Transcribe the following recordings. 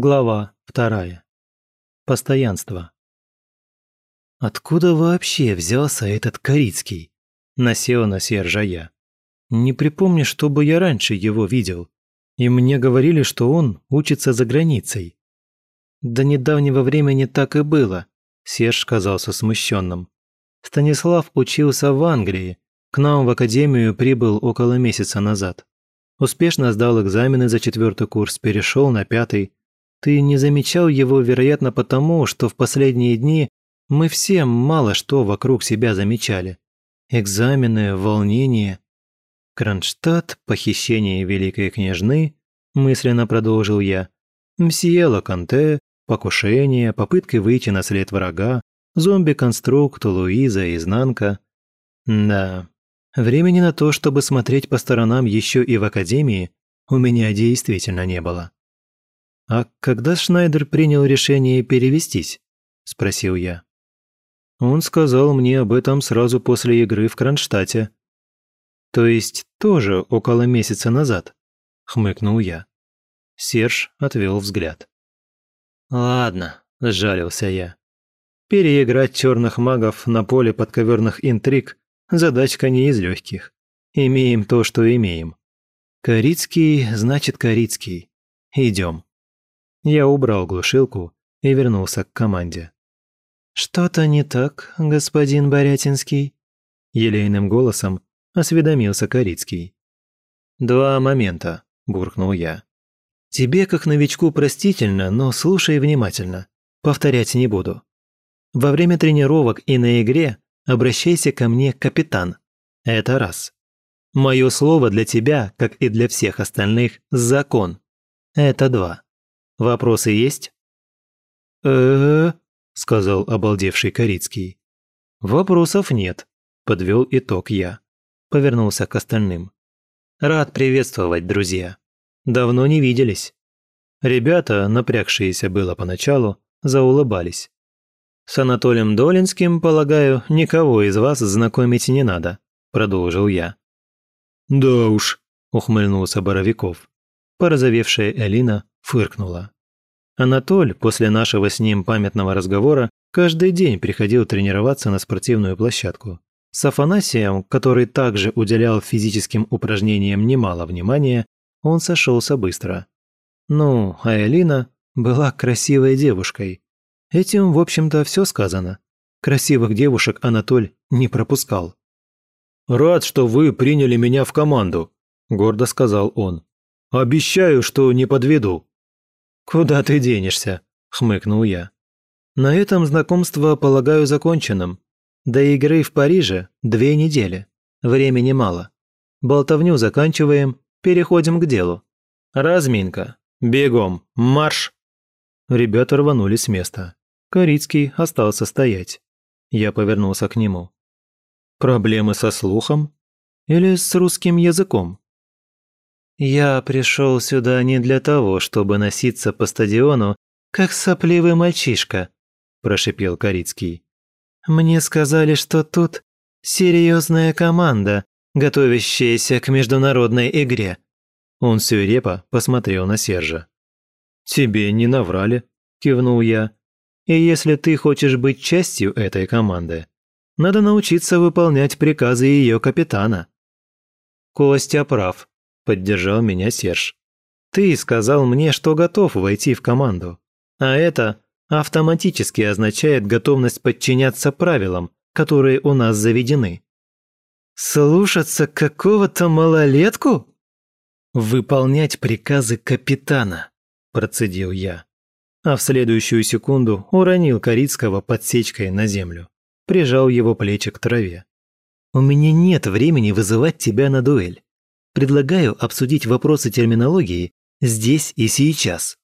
Глава вторая. Постоянство. Откуда вообще взялся этот Корицкий? Насел на Сержа я. Не припомню, чтобы я раньше его видел. И мне говорили, что он учится за границей. До недавнего времени так и было, Серж казался смущенным. Станислав учился в Англии. К нам в академию прибыл около месяца назад. Успешно сдал экзамены за четвертый курс, перешел на пятый. Ты не замечал его, вероятно, потому, что в последние дни мы все мало что вокруг себя замечали. Экзамены, волнение. Кронштадт, похищение великой княжны, мысленно продолжил я. Мсье Лаканте, покушение, попытки выйти на след врага, зомби-конструкт, Луиза, изнанка. Да, времени на то, чтобы смотреть по сторонам еще и в академии, у меня действительно не было. «А когда Шнайдер принял решение перевестись?» – спросил я. Он сказал мне об этом сразу после игры в Кронштадте. «То есть тоже около месяца назад?» – хмыкнул я. Серж отвел взгляд. «Ладно», – сжалился я. «Переиграть черных магов на поле подковерных интриг – задачка не из легких. Имеем то, что имеем. Корицкий значит Корицкий. Идем. Я убрал глушилку и вернулся к команде. «Что-то не так, господин Борятинский?» Елейным голосом осведомился Корицкий. «Два момента», – буркнул я. «Тебе, как новичку, простительно, но слушай внимательно. Повторять не буду. Во время тренировок и на игре обращайся ко мне, капитан. Это раз. Мое слово для тебя, как и для всех остальных, закон. Это два. Вопросы есть?» «Э-э-э», сказал обалдевший Корицкий. «Вопросов нет», – подвел итог я. Повернулся к остальным. «Рад приветствовать, друзья. Давно не виделись». Ребята, напрягшиеся было поначалу, заулыбались. «С Анатолием Долинским, полагаю, никого из вас знакомить не надо», – продолжил я. «Да уж», – ухмыльнулся Боровиков. Порозовевшая Элина фыркнула. Анатоль после нашего с ним памятного разговора каждый день приходил тренироваться на спортивную площадку. С Афанасием, который также уделял физическим упражнениям немало внимания, он сошелся быстро. Ну, а Элина была красивой девушкой. Этим, в общем-то, все сказано. Красивых девушек Анатоль не пропускал. «Рад, что вы приняли меня в команду», – гордо сказал он. Обещаю, что не подведу». «Куда ты денешься?» – хмыкнул я. «На этом знакомство, полагаю, законченным. До игры в Париже две недели. Времени мало. Болтовню заканчиваем, переходим к делу. Разминка. Бегом. Марш!» Ребята рванули с места. Корицкий остался стоять. Я повернулся к нему. «Проблемы со слухом? Или с русским языком?» «Я пришел сюда не для того, чтобы носиться по стадиону, как сопливый мальчишка», – прошипел Корицкий. «Мне сказали, что тут серьезная команда, готовящаяся к международной игре». Он свирепо посмотрел на Сержа. «Тебе не наврали», – кивнул я. «И если ты хочешь быть частью этой команды, надо научиться выполнять приказы ее капитана». Костя прав поддержал меня Серж. Ты сказал мне, что готов войти в команду. А это автоматически означает готовность подчиняться правилам, которые у нас заведены. Слушаться какого-то малолетку? Выполнять приказы капитана, процедил я. А в следующую секунду уронил Корицкого подсечкой на землю. Прижал его плечи к траве. У меня нет времени вызывать тебя на дуэль предлагаю обсудить вопросы терминологии здесь и сейчас».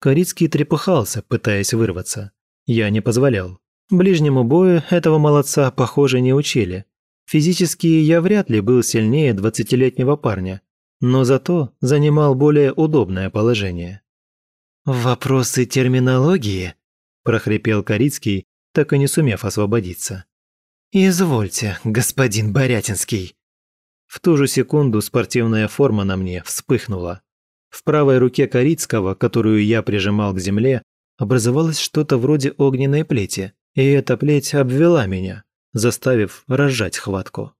Корицкий трепыхался, пытаясь вырваться. Я не позволял. Ближнему бою этого молодца, похоже, не учили. Физически я вряд ли был сильнее двадцатилетнего парня, но зато занимал более удобное положение. «Вопросы терминологии?» – прохрипел Корицкий, так и не сумев освободиться. «Извольте, господин Борятинский». В ту же секунду спортивная форма на мне вспыхнула. В правой руке Корицкого, которую я прижимал к земле, образовалось что-то вроде огненной плети, и эта плеть обвела меня, заставив разжать хватку.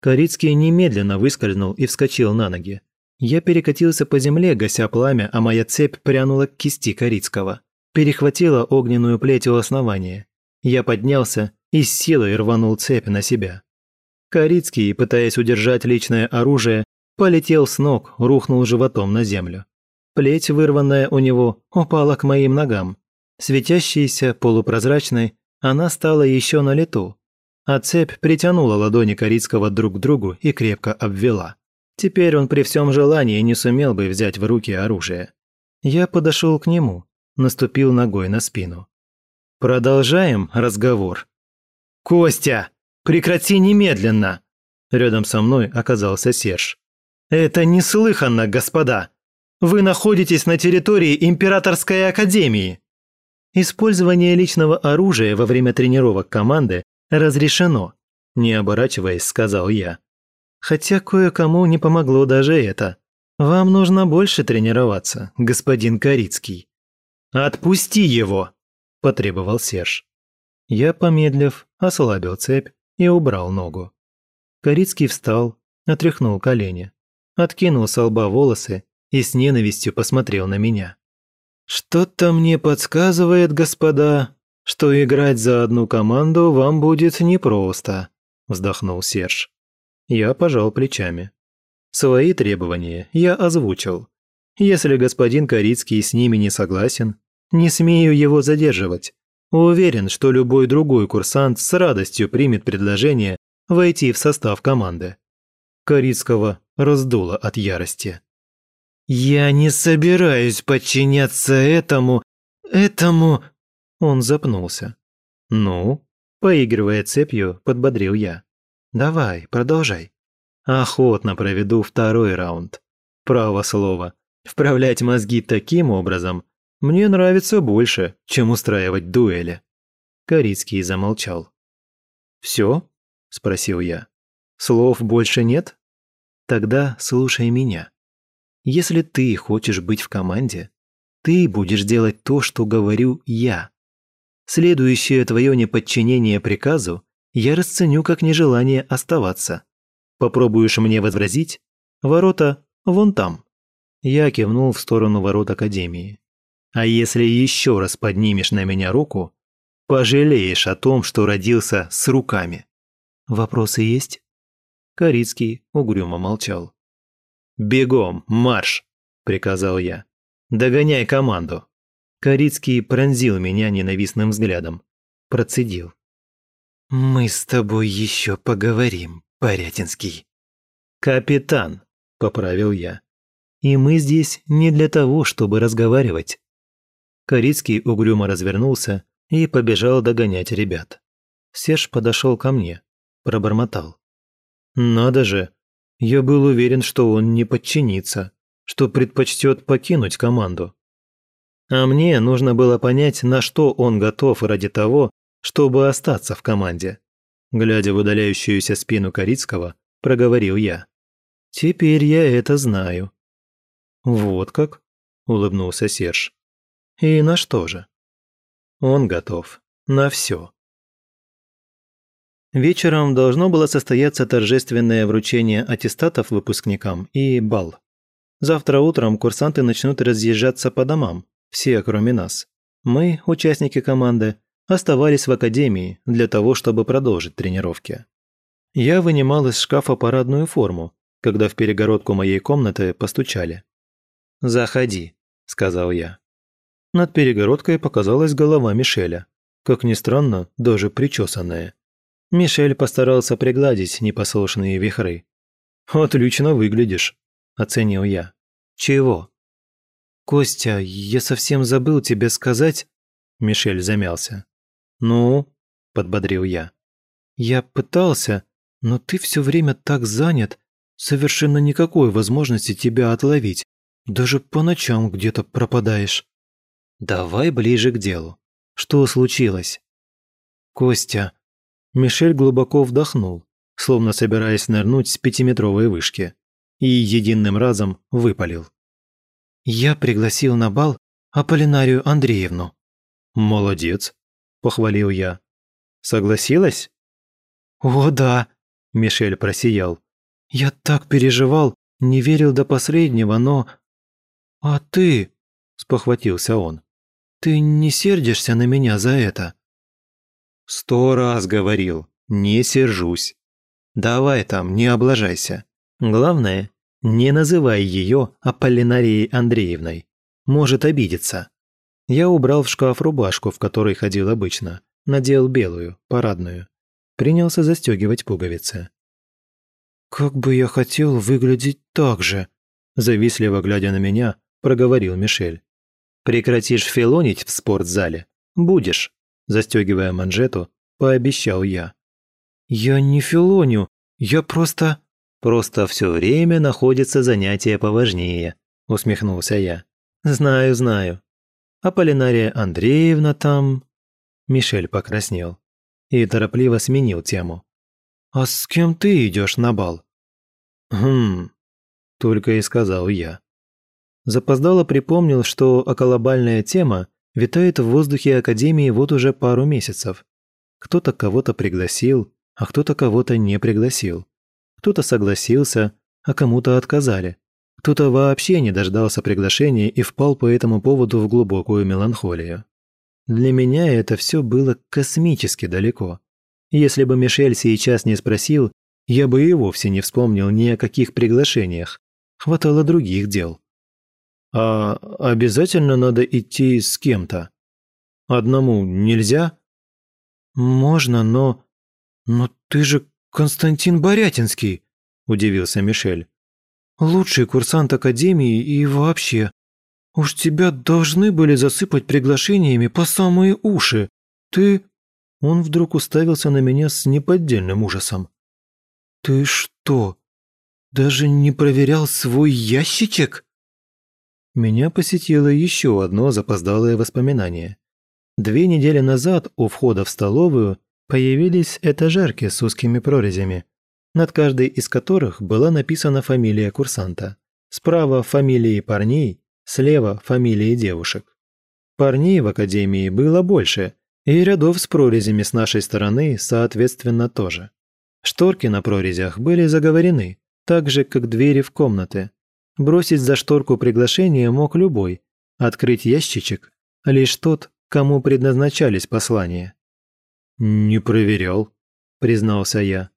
Корицкий немедленно выскользнул и вскочил на ноги. Я перекатился по земле, гася пламя, а моя цепь прянула к кисти Корицкого. Перехватила огненную плеть у основания. Я поднялся и с силой рванул цепь на себя. Корицкий, пытаясь удержать личное оружие, полетел с ног, рухнул животом на землю. Плеть, вырванная у него, упала к моим ногам. Светящаяся, полупрозрачной, она стала еще на лету, а цепь притянула ладони Корицкого друг к другу и крепко обвела. Теперь он при всем желании не сумел бы взять в руки оружие. Я подошел к нему, наступил ногой на спину. «Продолжаем разговор». «Костя, прекрати немедленно!» Рядом со мной оказался Серж. «Это неслыханно, господа! Вы находитесь на территории Императорской Академии!» Использование личного оружия во время тренировок команды разрешено, не оборачиваясь, сказал я. Хотя кое-кому не помогло даже это. Вам нужно больше тренироваться, господин Корицкий. Отпусти его, потребовал Серж. Я, помедлив, ослабил цепь и убрал ногу. Корицкий встал, отряхнул колени, откинул с лба волосы и с ненавистью посмотрел на меня. «Что-то мне подсказывает, господа, что играть за одну команду вам будет непросто», – вздохнул Серж. Я пожал плечами. Свои требования я озвучил. Если господин Корицкий с ними не согласен, не смею его задерживать. Уверен, что любой другой курсант с радостью примет предложение войти в состав команды. Корицкого раздуло от ярости. «Я не собираюсь подчиняться этому... этому...» Он запнулся. «Ну?» Поигрывая цепью, подбодрил я. «Давай, продолжай». Охотно проведу второй раунд. Право слово. Вправлять мозги таким образом мне нравится больше, чем устраивать дуэли. Корицкий замолчал. «Все?» – спросил я. «Слов больше нет? Тогда слушай меня. Если ты хочешь быть в команде, ты будешь делать то, что говорю я. Следующее твое неподчинение приказу я расценю как нежелание оставаться. Попробуешь мне возразить? Ворота вон там. Я кивнул в сторону ворот Академии. А если еще раз поднимешь на меня руку, пожалеешь о том, что родился с руками. Вопросы есть? Корицкий угрюмо молчал. «Бегом, марш!» – приказал я. «Догоняй команду!» Корицкий пронзил меня ненавистным взглядом. Процедил. «Мы с тобой еще поговорим, Порятинский». «Капитан», – поправил я. «И мы здесь не для того, чтобы разговаривать». Корицкий угрюмо развернулся и побежал догонять ребят. Серж подошел ко мне, пробормотал. «Надо же, я был уверен, что он не подчинится, что предпочтет покинуть команду. А мне нужно было понять, на что он готов ради того, чтобы остаться в команде. Глядя в удаляющуюся спину Корицкого, проговорил я. «Теперь я это знаю». «Вот как?» – улыбнулся Серж. «И на что же?» «Он готов. На все. Вечером должно было состояться торжественное вручение аттестатов выпускникам и бал. Завтра утром курсанты начнут разъезжаться по домам, все кроме нас. Мы, участники команды, оставались в академии для того, чтобы продолжить тренировки. Я вынимал из шкафа парадную форму, когда в перегородку моей комнаты постучали. «Заходи», – сказал я. Над перегородкой показалась голова Мишеля. Как ни странно, даже причесанная. Мишель постарался пригладить непослушные вихры. «Отлично выглядишь», – оценил я. «Чего?» «Костя, я совсем забыл тебе сказать...» Мишель замялся. «Ну?» – подбодрил я. «Я пытался, но ты все время так занят, совершенно никакой возможности тебя отловить. Даже по ночам где-то пропадаешь». «Давай ближе к делу. Что случилось?» «Костя, Мишель глубоко вдохнул, словно собираясь нырнуть с пятиметровой вышки, и единым разом выпалил. Я пригласил на бал Аполлинарию Андреевну». «Молодец», – похвалил я. «Согласилась?» «О, да», – Мишель просиял. «Я так переживал, не верил до последнего, но...» «А ты?» – спохватился он. «Ты не сердишься на меня за это?» «Сто раз говорил, не сержусь. Давай там, не облажайся. Главное, не называй ее Аполлинарией Андреевной. Может обидеться». Я убрал в шкаф рубашку, в которой ходил обычно, надел белую, парадную. Принялся застегивать пуговицы. «Как бы я хотел выглядеть так же», – завистливо глядя на меня, проговорил Мишель. «Прекратишь филонить в спортзале? Будешь», – застегивая манжету, пообещал я. «Я не филоню, я просто...» «Просто все время находится занятие поважнее», – усмехнулся я. «Знаю, знаю. Аполлинария Андреевна там...» Мишель покраснел и торопливо сменил тему. «А с кем ты идешь на бал?» «Хм...» – только и сказал я. Запоздало припомнил, что околобальная тема витает в воздухе Академии вот уже пару месяцев. Кто-то кого-то пригласил, а кто-то кого-то не пригласил. Кто-то согласился, а кому-то отказали. Кто-то вообще не дождался приглашения и впал по этому поводу в глубокую меланхолию. Для меня это все было космически далеко. Если бы Мишель сейчас не спросил, я бы и вовсе не вспомнил ни о каких приглашениях. Хватало других дел. А обязательно надо идти с кем-то? Одному нельзя? Можно, но... Но ты же Константин Борятинский, удивился Мишель. Лучший курсант Академии и вообще. Уж тебя должны были засыпать приглашениями по самые уши. Ты...» Он вдруг уставился на меня с неподдельным ужасом. «Ты что, даже не проверял свой ящичек?» Меня посетило еще одно запоздалое воспоминание. Две недели назад у входа в столовую появились этажерки с узкими прорезями, над каждой из которых была написана фамилия курсанта. Справа фамилии парней, слева фамилии девушек. Парней в академии было больше, и рядов с прорезями с нашей стороны, соответственно, тоже. Шторки на прорезях были заговорены, так же, как двери в комнаты. Бросить за шторку приглашение мог любой, открыть ящичек – лишь тот, кому предназначались послания. «Не проверял», – признался я.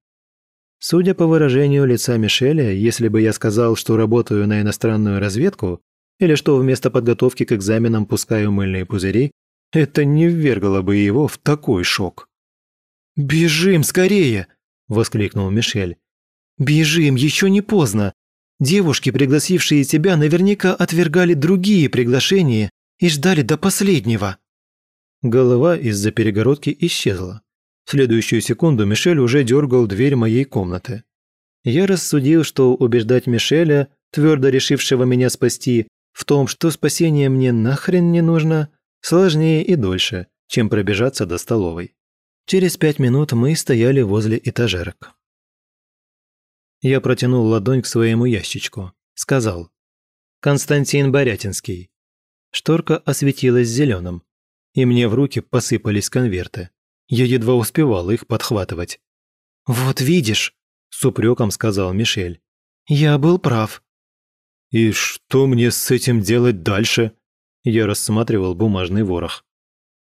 Судя по выражению лица Мишеля, если бы я сказал, что работаю на иностранную разведку, или что вместо подготовки к экзаменам пускаю мыльные пузыри, это не ввергало бы его в такой шок. «Бежим скорее!» – воскликнул Мишель. «Бежим, еще не поздно. Девушки, пригласившие тебя, наверняка отвергали другие приглашения и ждали до последнего». Голова из-за перегородки исчезла. В следующую секунду Мишель уже дергал дверь моей комнаты. Я рассудил, что убеждать Мишеля, твердо решившего меня спасти, в том, что спасение мне нахрен не нужно, сложнее и дольше, чем пробежаться до столовой. Через пять минут мы стояли возле этажерок. Я протянул ладонь к своему ящичку. Сказал. «Константин Борятинский». Шторка осветилась зеленым, и мне в руки посыпались конверты. Я едва успевал их подхватывать. «Вот видишь», – с упреком сказал Мишель. «Я был прав». «И что мне с этим делать дальше?» Я рассматривал бумажный ворох.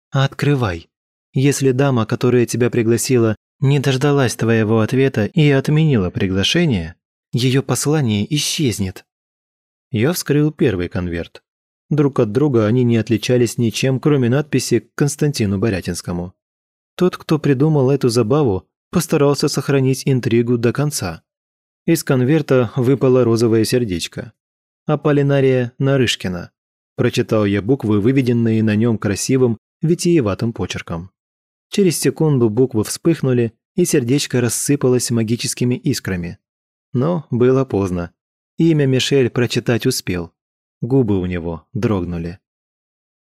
«Открывай. Если дама, которая тебя пригласила, не дождалась твоего ответа и отменила приглашение, ее послание исчезнет». Я вскрыл первый конверт. Друг от друга они не отличались ничем, кроме надписи к Константину Борятинскому. Тот, кто придумал эту забаву, постарался сохранить интригу до конца. Из конверта выпало розовое сердечко. Аполлинария Нарышкина. Прочитал я буквы, выведенные на нем красивым, витиеватым почерком. Через секунду буквы вспыхнули, и сердечко рассыпалось магическими искрами. Но было поздно. Имя Мишель прочитать успел. Губы у него дрогнули.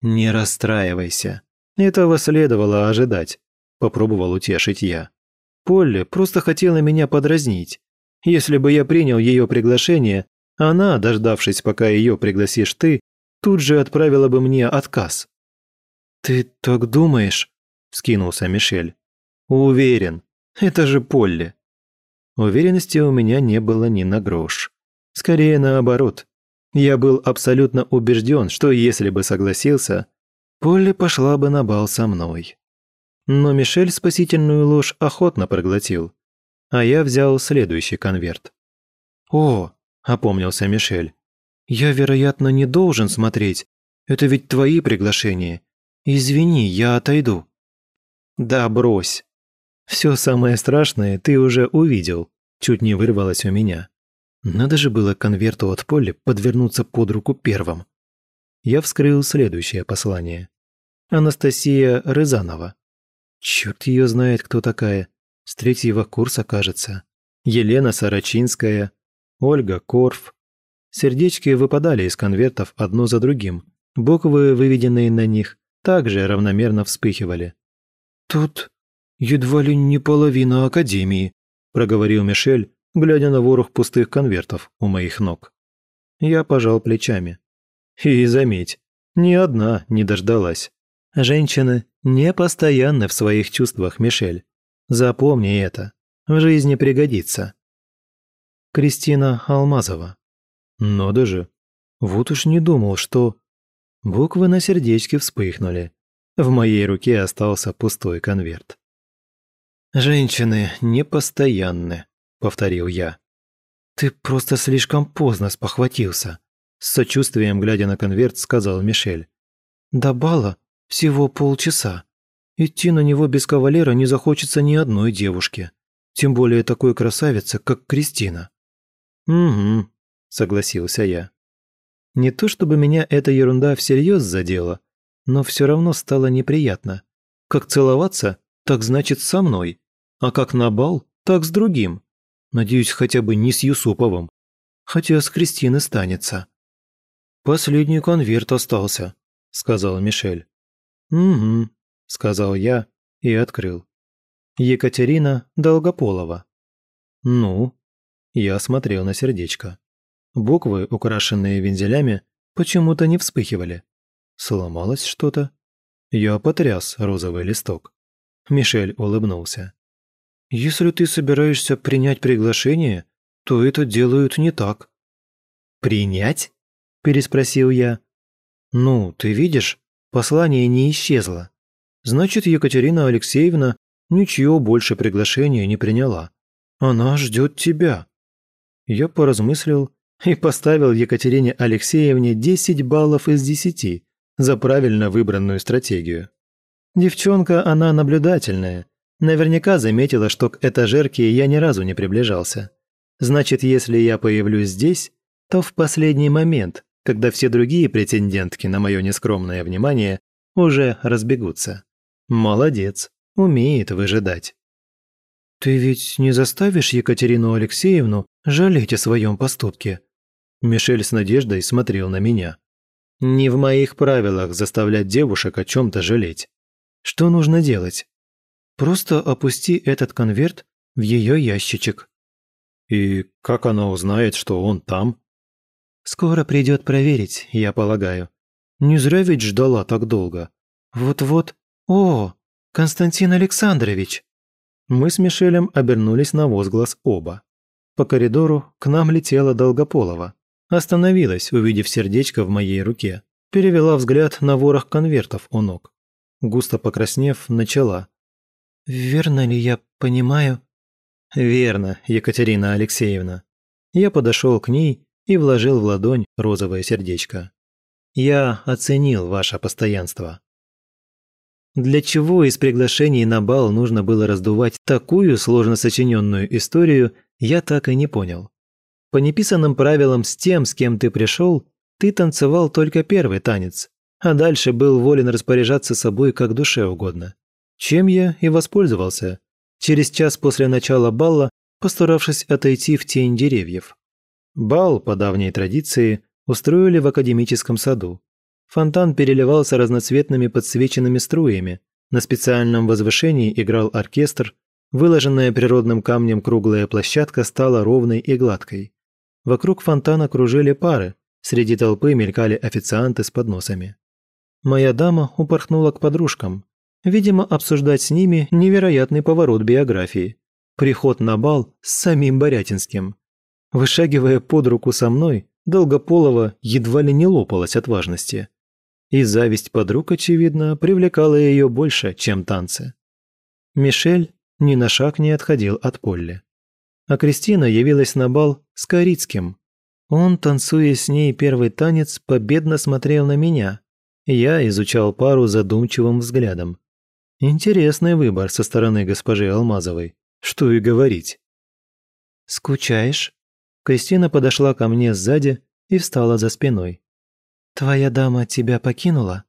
«Не расстраивайся. Этого следовало ожидать попробовал утешить я. Полли просто хотела меня подразнить. Если бы я принял ее приглашение, Она, дождавшись, пока ее пригласишь ты, тут же отправила бы мне отказ». «Ты так думаешь?» – скинулся Мишель. «Уверен. Это же Полли». Уверенности у меня не было ни на грош. Скорее наоборот. Я был абсолютно убежден, что если бы согласился, Полли пошла бы на бал со мной. Но Мишель спасительную ложь охотно проглотил, а я взял следующий конверт. «О!» – опомнился Мишель. «Я, вероятно, не должен смотреть. Это ведь твои приглашения. Извини, я отойду». «Да брось. Все самое страшное ты уже увидел», – чуть не вырвалось у меня. Надо же было конверту от Полли подвернуться под руку первым. Я вскрыл следующее послание. Анастасия Рязанова. Черт ее знает, кто такая. С третьего курса, кажется. Елена Сарачинская. Ольга Корф. Сердечки выпадали из конвертов одно за другим. Буквы, выведенные на них, также равномерно вспыхивали. «Тут едва ли не половина Академии», – проговорил Мишель, глядя на ворох пустых конвертов у моих ног. Я пожал плечами. И заметь, ни одна не дождалась. Женщины не постоянны в своих чувствах, Мишель. Запомни это. В жизни пригодится. Кристина Алмазова. Но даже. Вот уж не думал, что... Буквы на сердечке вспыхнули. В моей руке остался пустой конверт. «Женщины непостоянны», повторил я. «Ты просто слишком поздно спохватился», с сочувствием, глядя на конверт, сказал Мишель. «До бала всего полчаса. Идти на него без кавалера не захочется ни одной девушке, тем более такой красавице, как Кристина». «Угу», – согласился я. Не то чтобы меня эта ерунда всерьез задела, но все равно стало неприятно. Как целоваться, так значит со мной, а как на бал, так с другим. Надеюсь, хотя бы не с Юсуповым. Хотя с Кристины станется. «Последний конверт остался», – сказал Мишель. «Угу», – сказал я и открыл. Екатерина Долгополова. «Ну?» Я смотрел на сердечко. Буквы, украшенные вензелями, почему-то не вспыхивали. Сломалось что-то? Я потряс розовый листок. Мишель улыбнулся. Если ты собираешься принять приглашение, то это делают не так». «Принять?» – переспросил я. «Ну, ты видишь, послание не исчезло. Значит, Екатерина Алексеевна ничье больше приглашения не приняла. Она ждет тебя». Я поразмыслил и поставил Екатерине Алексеевне 10 баллов из 10 за правильно выбранную стратегию. Девчонка она наблюдательная, Наверняка заметила, что к этажерке я ни разу не приближался. Значит, если я появлюсь здесь, то в последний момент, когда все другие претендентки на мое нескромное внимание уже разбегутся. Молодец, умеет выжидать. «Ты ведь не заставишь Екатерину Алексеевну жалеть о своем поступке?» Мишель с надеждой смотрел на меня. «Не в моих правилах заставлять девушек о чем-то жалеть. Что нужно делать?» Просто опусти этот конверт в ее ящичек». «И как она узнает, что он там?» «Скоро придет проверить, я полагаю. Не зря ведь ждала так долго. Вот-вот... О, Константин Александрович!» Мы с Мишелем обернулись на возглас оба. По коридору к нам летела Долгополова. Остановилась, увидев сердечко в моей руке. Перевела взгляд на ворох конвертов у ног. Густо покраснев, начала. «Верно ли я понимаю?» «Верно, Екатерина Алексеевна». Я подошел к ней и вложил в ладонь розовое сердечко. «Я оценил ваше постоянство». Для чего из приглашений на бал нужно было раздувать такую сложно сочиненную историю, я так и не понял. По неписанным правилам с тем, с кем ты пришел, ты танцевал только первый танец, а дальше был волен распоряжаться собой как душе угодно чем я и воспользовался, через час после начала балла, постаравшись отойти в тень деревьев. Бал, по давней традиции, устроили в академическом саду. Фонтан переливался разноцветными подсвеченными струями, на специальном возвышении играл оркестр, выложенная природным камнем круглая площадка стала ровной и гладкой. Вокруг фонтана кружили пары, среди толпы мелькали официанты с подносами. Моя дама упорхнула к подружкам. Видимо, обсуждать с ними невероятный поворот биографии. Приход на бал с самим Борятинским. Вышагивая под руку со мной, Долгополова едва ли не лопалась от важности. И зависть подруг, очевидно, привлекала ее больше, чем танцы. Мишель ни на шаг не отходил от Полли. А Кристина явилась на бал с Корицким. Он, танцуя с ней первый танец, победно смотрел на меня. Я изучал пару задумчивым взглядом. Интересный выбор со стороны госпожи Алмазовой. Что и говорить. «Скучаешь?» Кристина подошла ко мне сзади и встала за спиной. «Твоя дама тебя покинула?»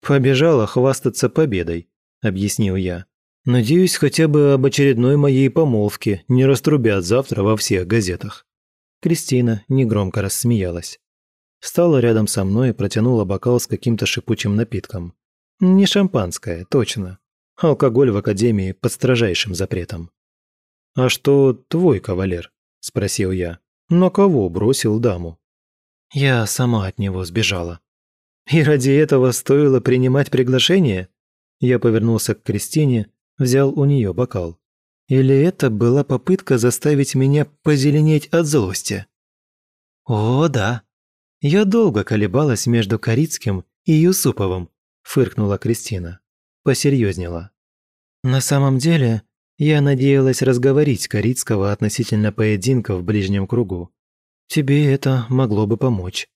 «Побежала хвастаться победой», – объяснил я. «Надеюсь, хотя бы об очередной моей помолвке не раструбят завтра во всех газетах». Кристина негромко рассмеялась. Встала рядом со мной и протянула бокал с каким-то шипучим напитком. Не шампанское, точно. Алкоголь в академии под строжайшим запретом. «А что твой кавалер?» – спросил я. «На кого бросил даму?» Я сама от него сбежала. И ради этого стоило принимать приглашение? Я повернулся к Кристине, взял у нее бокал. Или это была попытка заставить меня позеленеть от злости? О, да. Я долго колебалась между Корицким и Юсуповым, фыркнула Кристина. Посерьезнела. На самом деле, я надеялась разговорить Корицкого относительно поединка в ближнем кругу. Тебе это могло бы помочь.